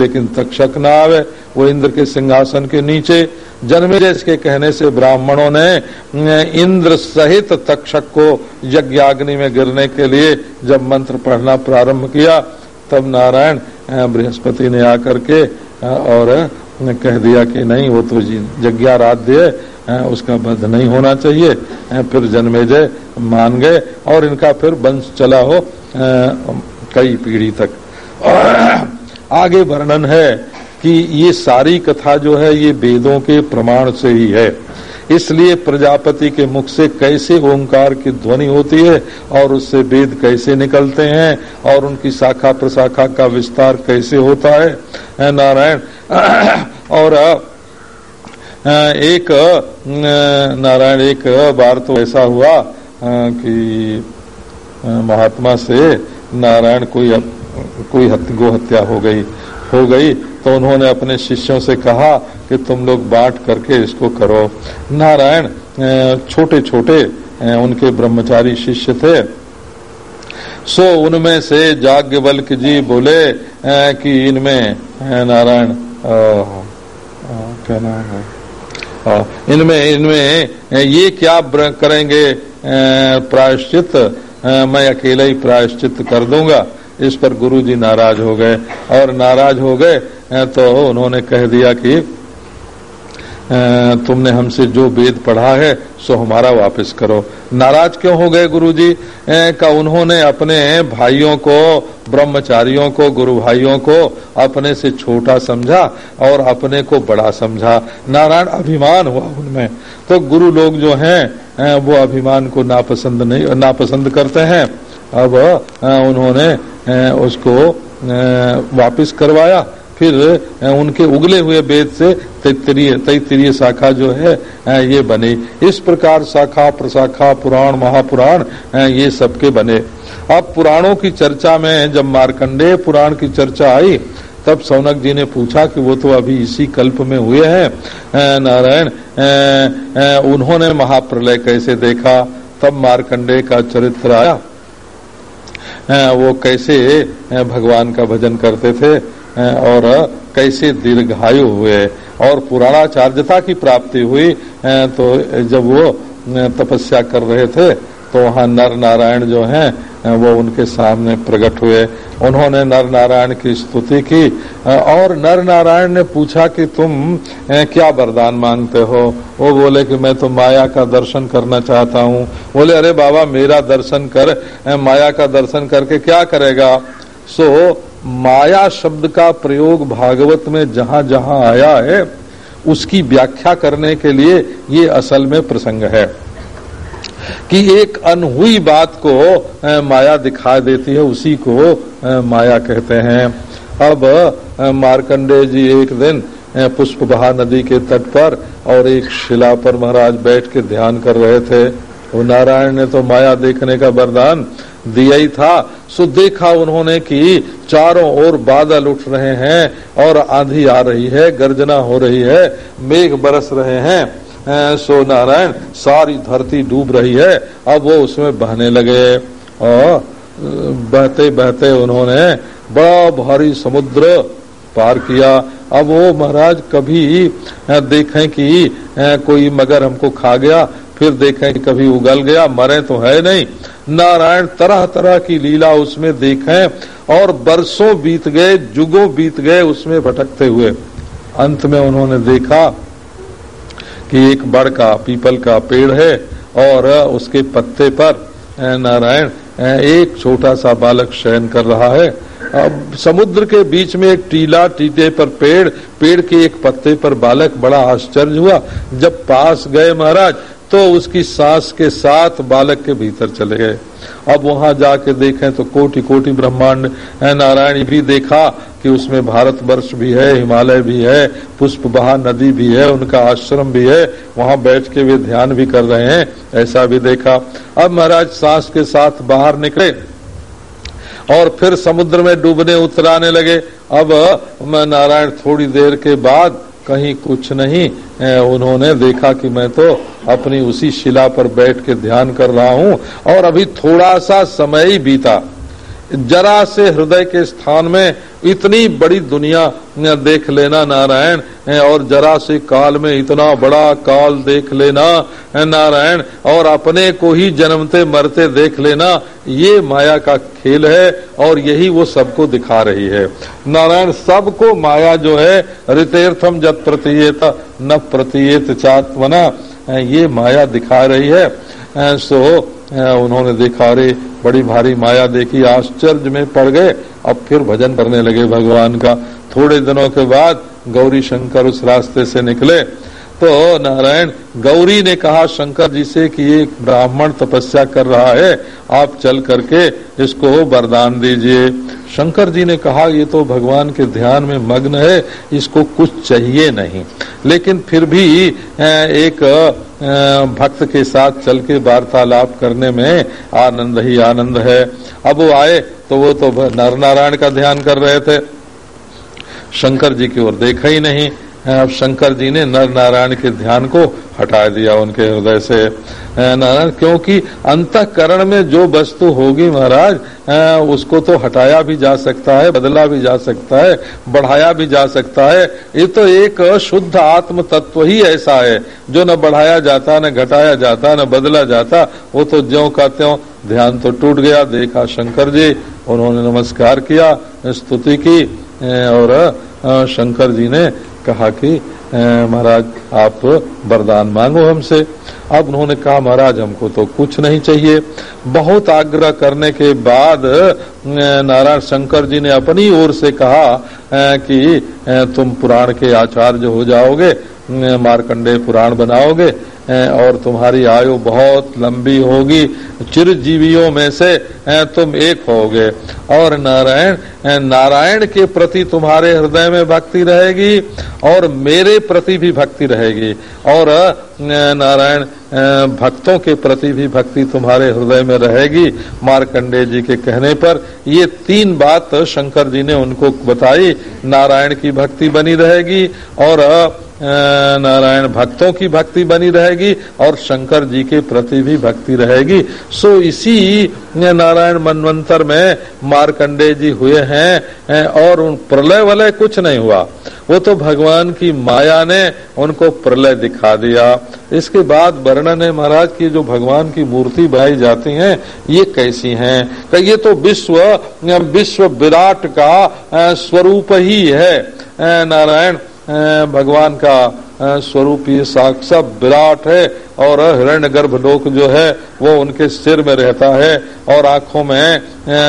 लेकिन तक्षक ना आवे, वो इंद्र के सिंहासन के नीचे। जन्मेजय के कहने से ब्राह्मणों ने इंद्र सहित तक्षक को यज्ञाग्नि में गिरने के लिए जब मंत्र पढ़ना प्रारंभ किया, तब नारायण बृहस्पति ने आकर के, और कह दिया कि नहीं, वो तो यज्ञाराध्य उसका बध नहीं होना चाहिए फिर जन्मेजय मान गए, और इनका फिर वंश चला हो कई पीढ़ी तक। आगे वर्णन है कि ये सारी कथा जो है, ये वेदों के प्रमाण से ही है। इसलिए प्रजापति के मुख से कैसे ओंकार की ध्वनि होती है और उससे वेद कैसे निकलते हैं और उनकी शाखा प्रशाखा का विस्तार कैसे होता है नारायण? और एक नारायण, एक बार तो ऐसा हुआ कि महात्मा से नारायण कोई कोई हत्या हो गई हो गई तो उन्होंने अपने शिष्यों से कहा कि तुम लोग बांट करके इसको करो। नारायण छोटे छोटे उनके ब्रह्मचारी शिष्य थे। सो उनमें से जाग्ञवल्क जी बोले कि इनमें नारायण क्या नाम है? इनमें इनमें ये क्या करेंगे प्रायश्चित? मैं अकेला ही प्रायश्चित कर दूँगा। इस पर गुरु जी नाराज़ हो गए और नाराज़ हो गए तो उन्होंने कह दिया कि तुमने हमसे जो वेद पढ़ा है, सो हमारा वापस करो। नाराज़ क्यों हो गए गुरु जी का उन्होंने अपने भाइयों को, ब्रह्मचारियों को, गुरु भाइयों को अपने से छोटा समझा और अपने को बड़ा समझा। नारायण अभिमान हुआ उनमें। तो गुरु लोग जो हैं वो अभिमान को नापसंद नहीं, नापसंद करते हैं। अब उन्होंने उसको वापस करवाया। फिर उनके उगले हुए वेद से तैतरीय तैतरीय शाखा जो है ये बने। इस प्रकार शाखा, प्रशाखा, पुराण, महापुराण ये सबके बने। अब पुराणों की चर्चा में जब मार्कंडेय पुराण की चर्चा आई, तब सौनक जी ने पूछा कि वो तो अभी इसी कल्प में हुए हैं। नारायण उन्होंने महाप्रलय कैसे देखा? तब मार्कंडेय का चरित्र आया। वो कैसे भगवान का भजन करते थे और कैसे दीर्घायु हुए, और पुराणाचार्यता की प्राप्ति हुई तो जब वो तपस्या कर रहे थे तो वहाँ नर नारायण जो हैं वो उनके सामने प्रकट हुए। उन्होंने नर नारायण की स्तुति की और नर नारायण ने पूछा कि तुम क्या वरदान मांगते हो? वो बोले कि मैं तो माया का दर्शन करना चाहता हूँ। बोले, अरे बाबा, मेरा दर्शन कर माया का दर्शन करके क्या करेगा? सो, माया शब्द का प्रयोग भागवत में जहाँ जहाँ आया है, उसकी व्याख्या करने के लिए ये असल में प्रसंग है। कि एक अनहुई बात को माया दिखा देती है, उसी को माया कहते हैं। अब मार्कंडे जी एक दिन पुष्प बहा नदी के तट पर और एक शिला पर महाराज बैठ के ध्यान कर रहे थे। वो नारायण ने तो माया देखने का वरदान दिया ही था। सो देखा उन्होंने कि चारों ओर बादल उठ रहे हैं और आंधी आ रही है, गर्जना हो रही है, मेघ बरस रहे हैं। सो नारायण, सारी धरती डूब रही है, अब वो उसमें बहने लगे। और, बहते बहते उन्होंने बड़ा भारी समुद्र पार किया। अब वो महाराज कभी देखें कि कोई मगर हमको खा गया, फिर देखें कि कभी उगल गया, मरे तो है नहीं। नारायण तरह तरह की लीला उसमें देखें, और बरसों बीत गए, जुगों बीत गए उसमें भटकते हुए। अंत में उन्होंने देखा कि एक बड़ का, पीपल का पेड़ है और उसके पत्ते पर नारायण एक छोटा सा बालक शयन कर रहा है। अब समुद्र के बीच में एक टीला टीटे पर पेड़ पेड़ के एक पत्ते पर बालक बड़ा आश्चर्य हुआ। जब पास गए महाराज तो उसकी सांस के साथ बालक के भीतर चले गए। अब वहाँ जाके देखें तो कोटि कोटि ब्रह्मांड नारायण भी देखा कि उसमें भारत वर्ष भी है, हिमालय भी है, पुष्प बहा नदी भी है, उनका आश्रम भी है, वहाँ बैठ के वे ध्यान भी कर रहे हैं, ऐसा भी देखा। अब महाराज सांस के साथ बाहर निकले और फिर समुद्र में डूबने, उतराने लगे। अब नारायण थोड़ी देर के बाद कहीं कुछ नहीं उन्होंने देखा कि मैं तो अपनी उसी शिला पर बैठ के ध्यान कर रहा हूँ और अभी थोड़ा सा समय ही बीता। जरा से हृदय के स्थान में इतनी बड़ी दुनिया देख लेना नारायण, और जरा से काल में इतना बड़ा काल देख लेना नारायण, और अपने को ही जन्मते मरते देख लेना, ये माया का खेल है, और यही वो सबको दिखा रही है। नारायण, सबको माया जो है ऋतेर्थम जब प्रतीयत, न प्रतीयत चात्मना, ये माया दिखा रही है। सो, उन्होंने देखा रे बड़ी भारी माया देखी, आश्चर्य में पड़ गए। अब फिर भजन करने लगे भगवान का। थोड़े दिनों के बाद गौरी शंकर उस रास्ते से निकले। तो नारायण, गौरी ने कहा, शंकर जी से कि ये ब्राह्मण तपस्या कर रहा है, आप चल करके इसको वरदान दीजिए। शंकर जी ने कहा, ये तो भगवान के ध्यान में मग्न है, इसको कुछ चाहिए नहीं। लेकिन फिर भी एक भक्त के साथ चल के वार्तालाप करने में आनंद ही आनंद है। अब वो आए तो वो तो नर नारायण का ध्यान कर रहे थे। शंकर जी की ओर देखा ही नहीं। अब शंकर जी ने नर नारायण के ध्यान को हटा दिया उनके हृदय से। नारायण, क्योंकि अंतकरण में जो वस्तु होगी महाराज उसको तो हटाया भी जा सकता है, बदला भी जा सकता है, बढ़ाया भी जा सकता है। ये तो एक शुद्ध आत्म तत्व ही ऐसा है। जो न बढ़ाया जाता, न घटाया जाता, न बदला जाता, वो तो ज्यो का त्यों ध्यान तो टूट गया। देखा शंकर जी, उन्होंने नमस्कार किया, स्तुति की और शंकर जी ने कहा कि महाराज, आप वरदान मांगो हमसे। अब उन्होंने कहा, महाराज, हमको तो कुछ नहीं चाहिए। बहुत आग्रह करने के बाद नारायण शंकर जी ने अपनी ओर से कहा कि तुम पुराण के आचार्य हो जाओगे मारकंडे पुराण बनाओगे और तुम्हारी आयु बहुत लंबी होगी। चिरजीवियों में से तुम एक होगे। और नारायण नारायण के प्रति तुम्हारे हृदय में भक्ति रहेगी और मेरे प्रति भी भक्ति रहेगी। और नारायण भक्तों के प्रति भी भक्ति तुम्हारे हृदय में रहेगी। मारकंडे जी के कहने पर ये तीन बात शंकर जी ने उनको बताई। नारायण की भक्ति बनी रहेगी और नारायण, भक्तों की भक्ति बनी रहेगी और शंकर जी के प्रति भी भक्ति रहेगी। सो इसी नारायण मनवंतर में मारकंडे जी हुए हैं और उन प्रलय वलय कुछ नहीं हुआ। वो तो भगवान की माया ने उनको प्रलय दिखा दिया। इसके बाद वर्णन है महाराज की जो भगवान की मूर्ति बनाई जाती हैं, ये कैसी हैं? ये तो विश्व विश्व विराट का स्वरूप ही है। नारायण भगवान का स्वरूप ये साक्षात विराट है। और हिरण्य गर्भ लोक जो है, वो उनके सिर में रहता है और आँखों में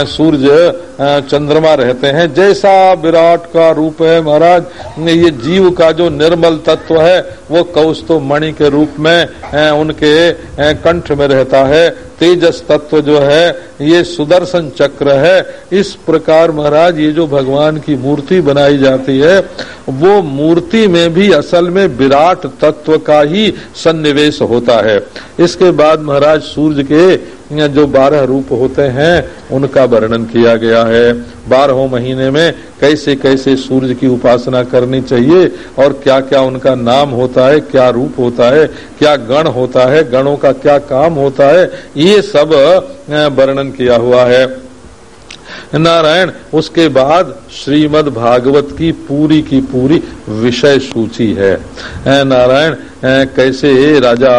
सूर्य चंद्रमा रहते हैं। जैसा विराट का रूप है महाराज, ये जीव का जो निर्मल तत्व है, वो कौस्तो मणि के रूप में उनके कंठ में रहता है। तेजस तत्व जो है, ये सुदर्शन चक्र है। इस प्रकार महाराज, ये जो भगवान की मूर्ति बनाई जाती है, वो मूर्ति में भी असल में विराट तत्व का ही सन्निवेश होता है। इसके बाद महाराज सूर्य के जो बारह रूप होते हैं, उनका वर्णन किया गया है। बारहों महीने में कैसे कैसे सूर्य की उपासना करनी चाहिए और क्या क्या उनका नाम होता है, क्या रूप होता है, क्या गण होता है, गणों का क्या काम होता है, ये सब वर्णन किया हुआ है। नारायण, उसके बाद श्रीमद भागवत की पूरी की पूरी विषय सूची है। नारायण कैसे राजा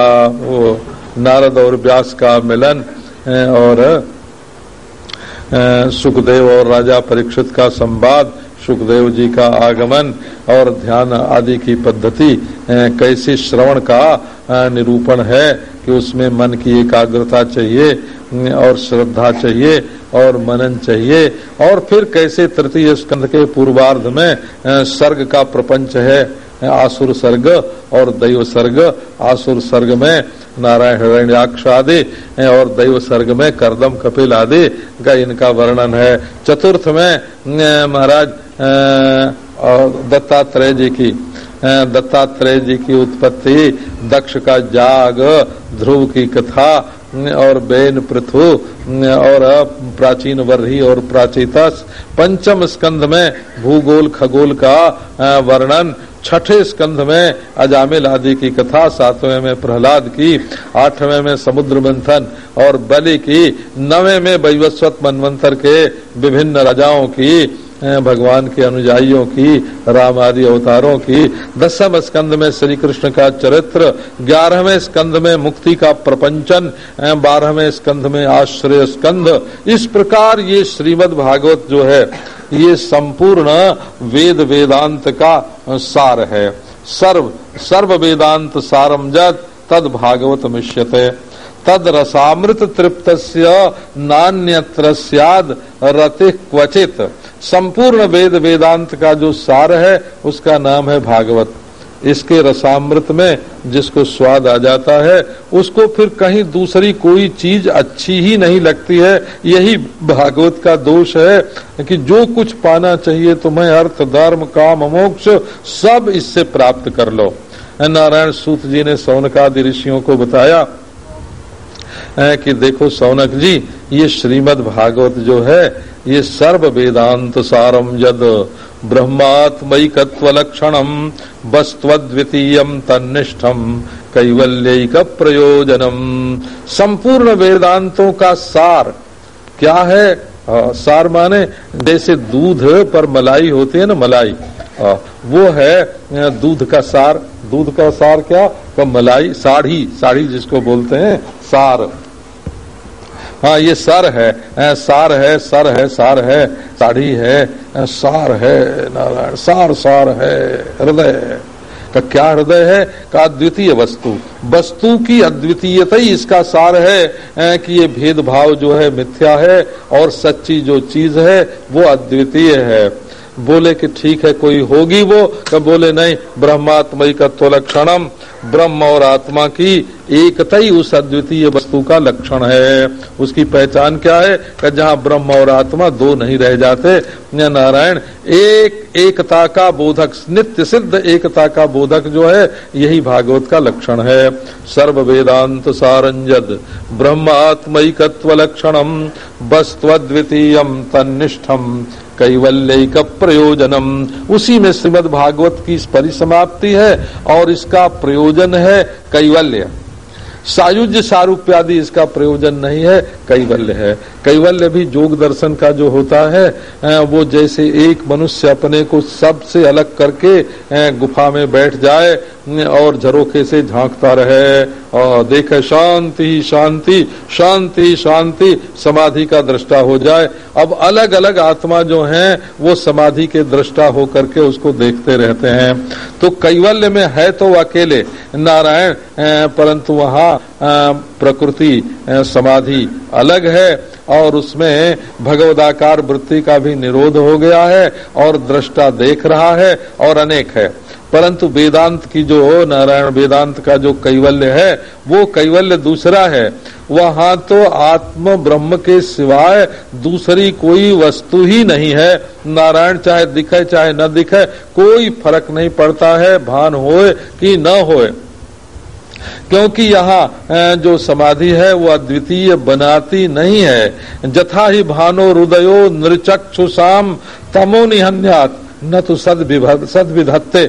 नारद और व्यास का मिलन और सुखदेव और राजा परीक्षित का संवाद, सुखदेव जी का आगमन और ध्यान आदि की पद्धति कैसे श्रवण का निरूपण है। कि उसमें मन की एकाग्रता चाहिए और श्रद्धा चाहिए, और मनन चाहिए। और फिर कैसे तृतीय स्कंध के पूर्वार्ध में सर्ग का प्रपंच है आसुर सर्ग और दैव सर्ग। आसुर सर्ग में नारायण हिरण्याक्ष आदि और दैव सर्ग में करदम कपिल आदि का इनका वर्णन है। चतुर्थ में महाराज दत्तात्रेय जी की दत्तात्रेय जी की उत्पत्ति, दक्ष का जाग, ध्रुव की कथा, और बेन पृथु, और प्राचीन वर्ही और प्राचीतस, पंचम स्कंध में भूगोल, खगोल का वर्णन, छठे स्कंध में अजामिल आदि की कथा, सातवें में प्रहलाद की, आठवें में समुद्र मंथन, और बलि की, नवे में वैवस्वत मनवंतर के विभिन्न राजाओं की भगवान के अनुजाइयों की, राम आदि अवतारों की। दसम स्कंद में श्री कृष्ण का चरित्र, ग्यारहवें स्कंद में मुक्ति का प्रपंचन बारहवें स्कंद में आश्रय स्कंद। इस प्रकार ये श्रीमद भागवत जो है, ये संपूर्ण वेद वेदांत का सार है। सर्व सर्व वेदांत सारम जत तद भागवत मिश्यते तद रसामृत तृप्त नान्यत्र रति क्वचित। संपूर्ण वेद वेदांत का जो सार है, उसका नाम है भागवत। इसके रसामृत में जिसको स्वाद आ जाता है, उसको फिर कहीं दूसरी कोई चीज़ अच्छी ही नहीं लगती है। यही भागवत का दोष है कि जो कुछ पाना चाहिए तुम्हें अर्थ, धर्म, काम, मोक्ष, सब इससे प्राप्त कर लो। नारायण सूत जी ने सौनकादि ऋषियों को बताया कि देखो सौनक जी, ये श्रीमद भागवत जो है ये सर्व वेदांत सारम यद ब्रह्मात्मकत्व लक्षणम वस्त्वद्वितीय तनिष्ठम कैवल्यक प्रयोजनम संपूर्ण वेदांतों का सार क्या है? आ, सार माने जैसे दूध पर मलाई होती है ना मलाई आ, वो है दूध का सार। दूध का सार क्या? का मलाई साड़ी साड़ी जिसको बोलते हैं सार। हाँ ये सर है। सार है, सर है, सार है, साड़ी है सार है, नारायण, सार सार है, हृदय का क्या हृदय है? का अद्वितीय वस्तु। वस्तु की अद्वितीयता ही इसका सार है। कि ये भेदभाव जो है, मिथ्या है, और सच्ची जो चीज़ है, वो अद्वितीय है। बोले कि ठीक है, कोई होगी वो? तो बोले, नहीं ब्रह्मात्मय का तो लक्षणम, ब्रह्म और आत्मा की एकता ही उस अद्वितीय वस्तु का लक्षण है। उसकी पहचान क्या है? कि जहाँ ब्रह्म और आत्मा दो नहीं रह जाते। नारायण, एक, एकता का बोधक, नित्य सिद्ध एकता का बोधक जो है, यही भागवत का लक्षण है। सर्व वेदांत सारंजद ब्रह्म आत्मकत्व लक्षणम वस्त्वद्वितीय तनिष्ठम कैवल्यक प्रयोजनम। उसी में श्रीमद भागवत की परिसमाप्ति है और इसका प्रयोजन है कैवल्य। सायुज्य सारूप्यादि इसका प्रयोजन नहीं है, कैवल्य है। कैवल्य भी जोग दर्शन का जो होता है वो जैसे एक मनुष्य अपने को सबसे अलग करके गुफा में बैठ जाए और झरोखे से झांकता रहे। और देखे शांति शांति शांति शांति, समाधि का दृष्टा हो जाए। अब अलग अलग आत्मा जो है, वो समाधि के दृष्टा हो करके उसको देखते रहते हैं। तो कैवल्य में है तो अकेले, नारायण परंतु वहाँ प्रकृति समाधि अलग है और उसमें भगवदाकार वृत्ति का भी निरोध हो गया है और दृष्टा देख रहा है और अनेक है। परंतु वेदांत की जो, नारायण वेदांत का जो कैवल्य है, वो कैवल्य दूसरा है। वहाँ तो आत्म ब्रह्म के सिवाय दूसरी कोई वस्तु ही नहीं है। नारायण चाहे दिखे चाहे न दिखे, कोई फ़र्क नहीं पड़ता है, भान होए कि न होए। क्योंकि यहाँ जो समाधि है, वो अद्वितीय बनाती नहीं है। जथा ही भानो हृदयो नृचक्षुषाम तमो निहन्यात। न तो सद सद विधत्ते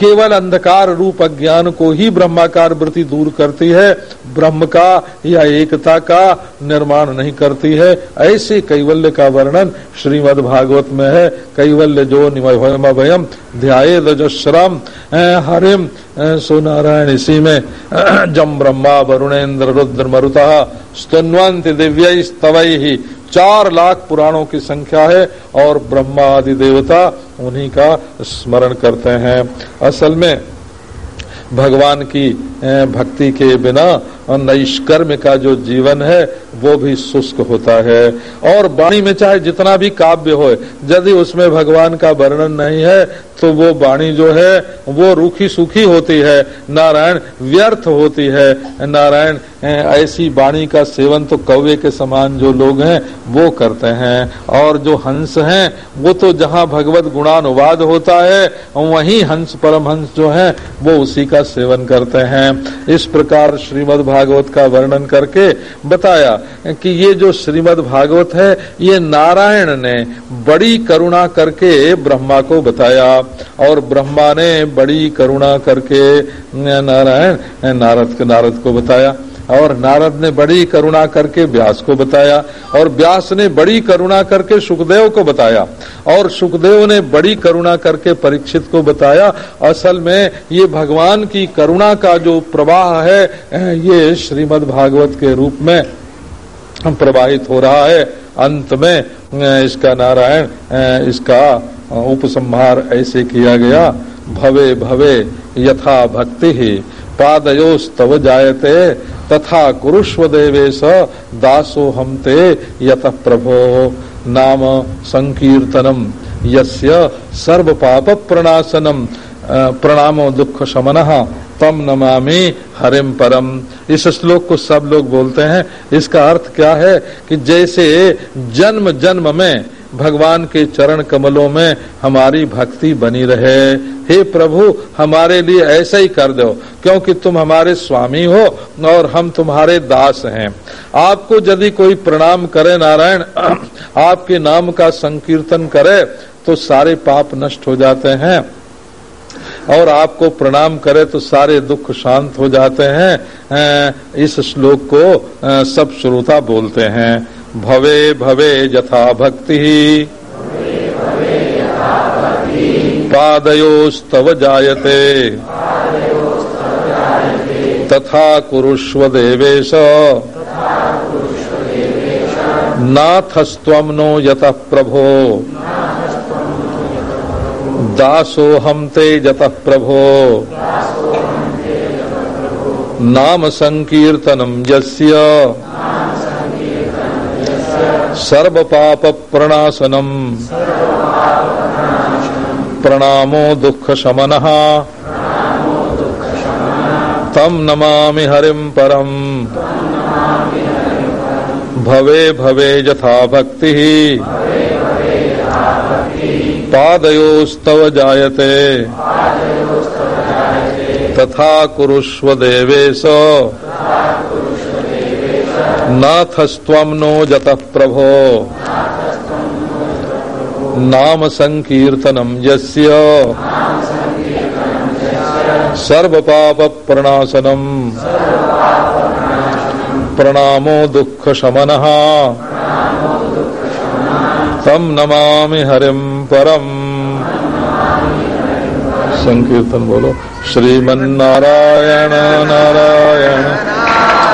केवल अंधकार रूप अज्ञान को ही ब्रह्माकार वृत्ति दूर करती है। ब्रह्म का या एकता का निर्माण नहीं करती है। ऐसे कैवल्य का वर्णन श्रीमद भागवत में है। कैवल्य जो निमयम ध्याये दजश्रम हरिम सो नारायण इसी में। जम ब्रह्मा वरुणेन्द्र रुद्र मरुता स्तन्वंत दिव्य स्तवई चार लाख पुराणों की संख्या है और ब्रह्मा आदि देवता उन्हीं का स्मरण करते हैं। असल में भगवान की भक्ति के बिना और नैष्कर्म का जो जीवन है, वो भी शुष्क होता है। और वाणी में चाहे जितना भी काव्य हो, यदि उसमें भगवान का वर्णन नहीं है तो वो वाणी जो है, वो रूखी सूखी होती है। नारायण व्यर्थ होती है। नारायण ऐसी वाणी का सेवन तो कौवे के समान जो लोग हैं, वो करते हैं। और जो हंस हैं, वो तो जहाँ भगवत गुणानुवाद होता है, वहीं हंस परम हंस जो है, वो उसी का सेवन करते हैं। हैं। इस प्रकार श्रीमद् भागवत का वर्णन करके बताया कि ये जो श्रीमद् भागवत है, ये नारायण ने बड़ी करुणा करके ब्रह्मा को बताया। और ब्रह्मा ने बड़ी करुणा करके नारायण, नारद नारद को बताया। और नारद ने बड़ी करुणा करके व्यास को बताया, और व्यास ने बड़ी करुणा करके सुखदेव को बताया, और सुखदेव ने बड़ी करुणा करके परीक्षित को बताया, असल में ये भगवान की करुणा का जो प्रवाह है ये श्रीमद् भागवत के रूप में प्रवाहित हो रहा है। अंत में इसका नारायण इसका उपसंहार ऐसे किया गया, भवे भवे, यथा भक्ति। ही पादयोस्तव जायते। तथा कुरुष्व देवेश दासो हम ते यत प्रभो। नाम संकीर्तनम। यस्य सर्व पाप प्रणाशनम प्रणामो दुख शमन तम नमामि हरिम परम। इस श्लोक को सब लोग बोलते हैं। इसका अर्थ क्या है कि जैसे जन्म जन्म में भगवान के चरण कमलों में हमारी भक्ति बनी रहे। हे प्रभु, हमारे लिए ऐसा ही कर दो, क्योंकि तुम हमारे स्वामी हो और हम तुम्हारे दास हैं। आपको यदि कोई प्रणाम करे नारायण, आपके नाम का संकीर्तन करे तो सारे पाप नष्ट हो जाते हैं। और आपको प्रणाम करे तो सारे दुख शांत हो जाते हैं। इस श्लोक को सब श्रोता बोलते हैं। भवे भवे यथा भक्ति पादयोस्तव जायते। तथा कुरुष्व देवेश। नाथस्त्वम नो यत प्रभो। दासो हम ते यत प्रभो। नाम संकीर्तनम यस्य। सर्व पाप प्रणाशनम प्रणामो दुख शमन तम नमा हरिम परम। भवे भवे यथा भक्ति पादयोस्तव जायते। तथा कुरुष्व देवेश। नाथस्त्वम नो जत प्रभो। नाम संकीर्तनम यस्य। सर्व पाप प्रणाशनम प्रणामो दुख शमन तम नमा हरिम परम। संकीर्तन बोलो। श्रीमन्नारायण नारायण नारायण।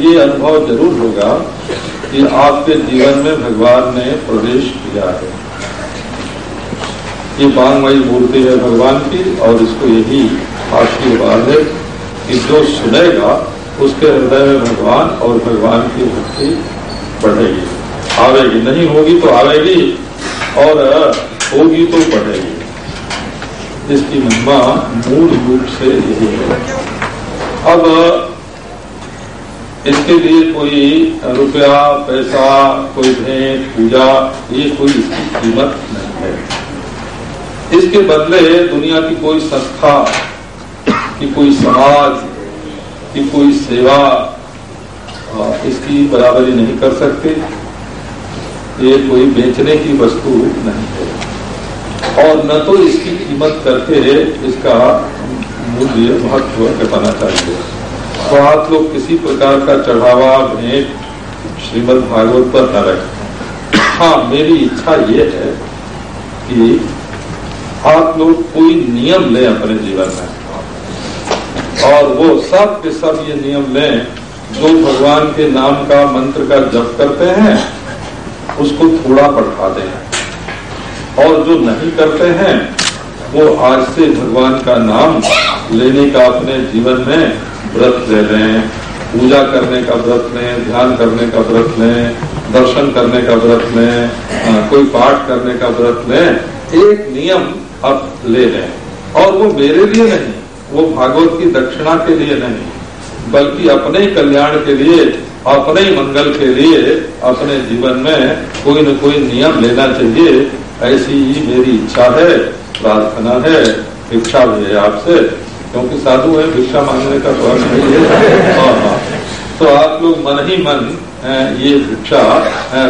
ये अनुभव ज़रूर होगा कि आपके जीवन में भगवान ने प्रवेश किया है। ये बांगमयी मूर्ति है भगवान की और इसको यही आशीर्वाद है कि जो सुनेगा, उसके हृदय में भगवान और भगवान की भक्ति बढ़ेगी। आवेगी। नहीं होगी तो आवेगी और होगी तो बढ़ेगी। इसकी महिमा मूल रूप से यही है। अब इसके लिए कोई रुपया, पैसा, कोई भेंट, पूजा, ये कोई इसकी कीमत नहीं है। इसके बदले दुनिया की कोई संस्था, की कोई समाज, की कोई सेवा इसकी बराबरी नहीं कर सकते। ये कोई बेचने की वस्तु नहीं है। और न तो इसकी कीमत करके इसका मूल्य महत्व बताना चाहिए। तो आप लोग किसी प्रकार का चढ़ावा, भेंट श्रीमद भागवत पर न रखें। हाँ मेरी इच्छा ये है कि आप लोग कोई नियम लें अपने जीवन में। और वो सब के सब ये नियम लें, जो भगवान के नाम का मंत्र का जप करते हैं, उसको थोड़ा बढ़ा दें और जो नहीं करते हैं, वो आज से भगवान का नाम लेने का अपने जीवन में व्रत ले लें, पूजा करने का व्रत लें, ध्यान करने का व्रत लें, दर्शन करने का व्रत लें कोई पाठ करने का व्रत लें, एक नियम अब ले लें। और वो मेरे लिए नहीं, वो भागवत की दक्षिणा के लिए नहीं, बल्कि अपने कल्याण के लिए, अपने मंगल के लिए अपने जीवन में कोई न कोई नियम लेना चाहिए। ऐसी ही मेरी इच्छा है, प्रार्थना है, इच्छा भी है आपसे। क्योंकि साधु है भिक्षा मांगने का फ़र्क नहीं है। हाँ, हाँ। तो आप लोग मन ही मन ये भिक्षा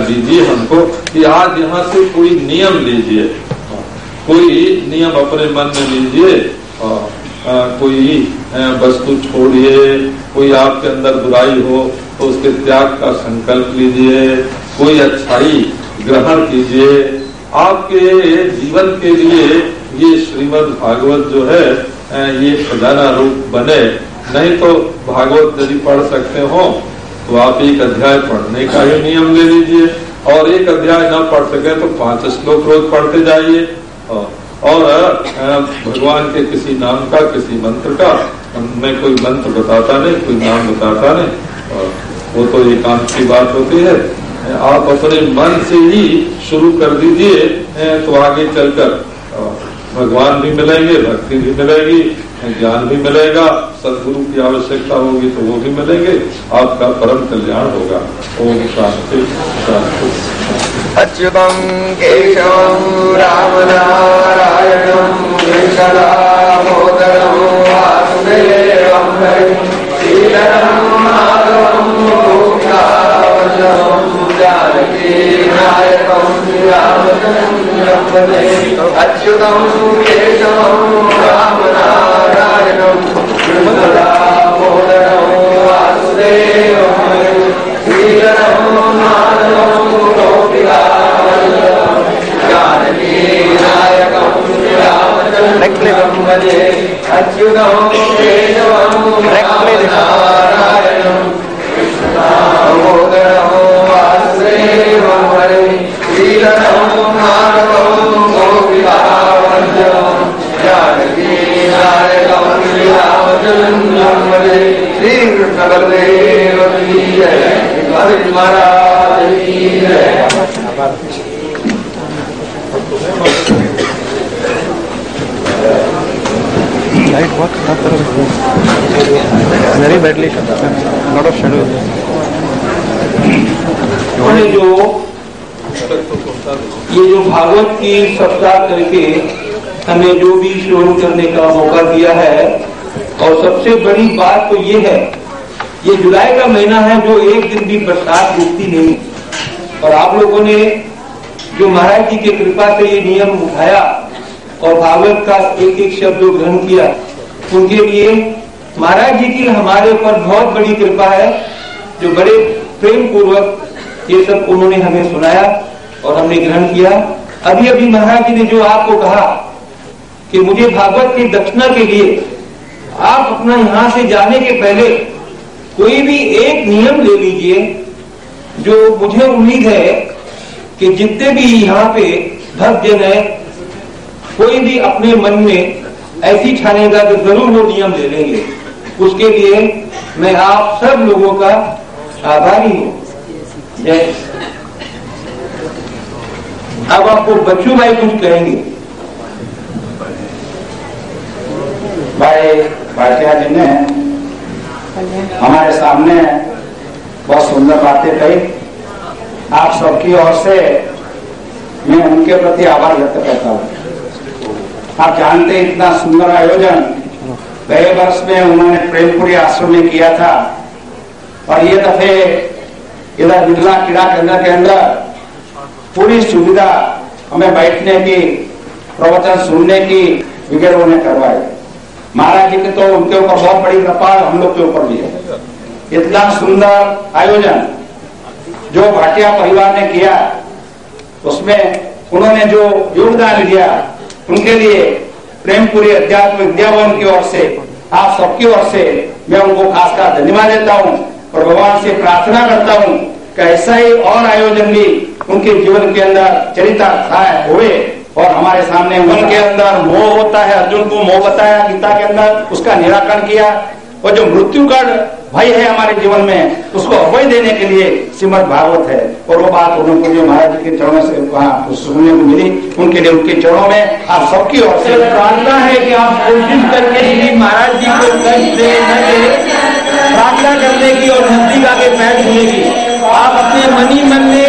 दीजिए हमको कि आज यहाँ से कोई नियम लीजिए। कोई नियम अपने मन में लीजिए। कोई वस्तु छोड़िए कोई आपके अंदर बुराई हो तो उसके त्याग का संकल्प लीजिए। कोई अच्छाई ग्रहण कीजिए। आपके जीवन के लिए ये श्रीमद् भागवत जो है ये खजाना रूप बने, नहीं तो भागवत यदि पढ़ सकते हो तो आप एक अध्याय पढ़ने का ही नियम ले लीजिए। और एक अध्याय न पढ़ सके तो पाँच श्लोक रोज पढ़ते जाइए। और भगवान के किसी नाम का, किसी मंत्र का मैं कोई मंत्र बताता नहीं, कोई नाम बताता नहीं। और वो तो एकांत की बात होती है। आप अपने मन से ही शुरू कर दीजिए तो आगे चलकर भगवान भी मिलेंगे, भक्ति भी मिलेगी, ज्ञान भी मिलेगा, सदगुरु की आवश्यकता होगी तो वो भी मिलेंगे, आपका परम कल्याण होगा। ओम शांति शांति। अच्युतम केशवम राम नायकम अच्युतम केशवम राम नारायणम कृष्णदामोदरम वासुदेवम श्रीधरम माधवम जानकी रामचंद्रम श्री कृष्ण हरि लाइट बहुत खराब तरह very badly lot of shadow जो ये जो भागवत की सप्ताह करके हमें जो भी श्रवण करने का मौका दिया है और सबसे बड़ी बात तो ये है, ये जुलाई का महीना है जो एक दिन भी बरसात रुकती नहीं। और आप लोगों ने जो महाराज जी की कृपा से ये नियम उठाया और भागवत का एक एक शब्द जो ग्रहण किया, उनके लिए महाराज जी की हमारे ऊपर बहुत बड़ी कृपा है, जो बड़े प्रेम पूर्वक ये सब उन्होंने हमें सुनाया और हमने ग्रहण किया। अभी अभी महाराज जी ने जो आपको कहा कि मुझे भागवत की दक्षिणा के लिए आप अपना यहाँ से जाने के पहले कोई भी एक नियम ले लीजिए जो मुझे उम्मीद है कि जितने भी यहाँ पे भक्त जन है, कोई भी अपने मन में ऐसी ठानेगा तो ज़रूर वो नियम ले लेंगे। उसके लिए मैं आप सब लोगों का आभारी हूँ। अब आपको बच्चू भाई कुछ कहेंगे। भाई भाटिया जी ने हमारे सामने बहुत सुंदर बातें कही। आप सबकी ओर से मैं उनके प्रति आभार व्यक्त करता हूँ। आप जानते हैं इतना सुंदर आयोजन गए वर्ष में उन्होंने प्रेमपुरी आश्रम में किया था। और ये दफे इधर बिरला क्रीड़ा केंद्र के अंदर पूरी सुविधा हमें बैठने की, प्रवचन सुनने की वगैरह उन्हें करवाई। महाराज जी की तो उनके ऊपर बहुत बड़ी कृपा हम लोग के ऊपर भी है। इतना सुंदर आयोजन जो भाटिया परिवार ने किया, उसमें उन्होंने जो योगदान दिया, उनके लिए प्रेमपुरी अध्यात्म विद्या भवन की ओर से, आप सबकी ओर से मैं उनको खास खासकर धन्यवाद देता हूँ और भगवान से प्रार्थना करता हूँ कि ऐसा ही और आयोजन भी उनके जीवन के अंदर चरितार्थ हुए। और हमारे सामने मन के अंदर मोह होता है, अर्जुन को मोह बताया, गीता के अंदर उसका निराकरण किया। और जो मृत्यु का भय है हमारे जीवन में, उसको अभय देने के लिए श्रीमद भागवत है। और वो बात उनको जो महाराज जी के चरणों से वहाँ सुनने को मिली। उनके लिए, उनके चरणों में आप सबकी ओर से प्रार्थना है कि आप कोशिश करके श्री महाराज जी को प्रार्थना करने की और नज़दीक आगे बैठ होने आप अपने मनी मन में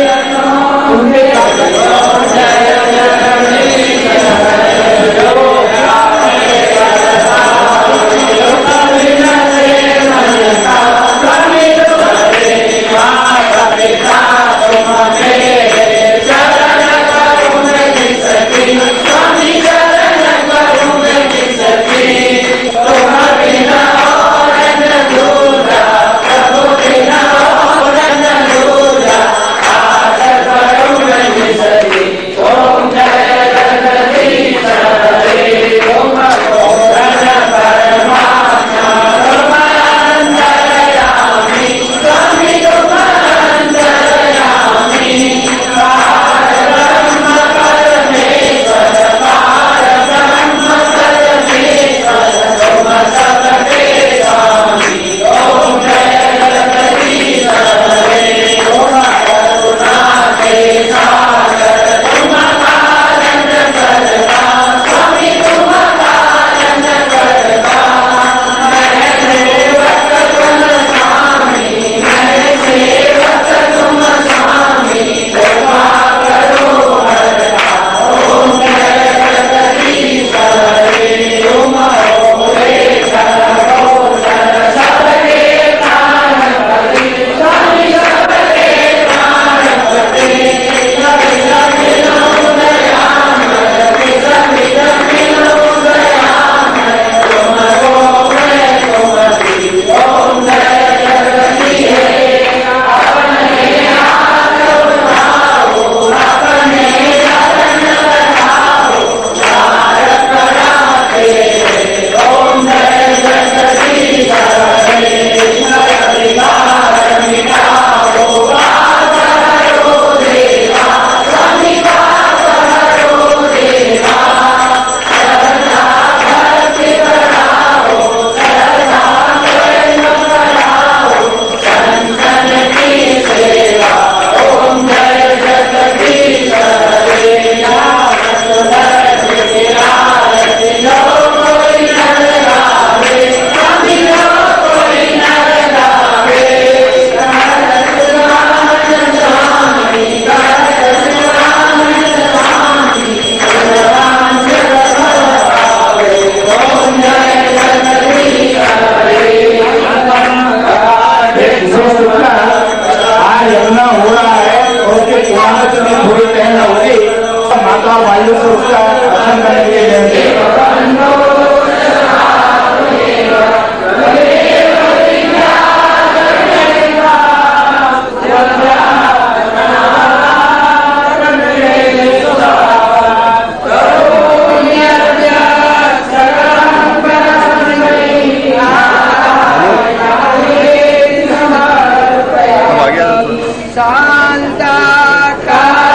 Santa Carmen.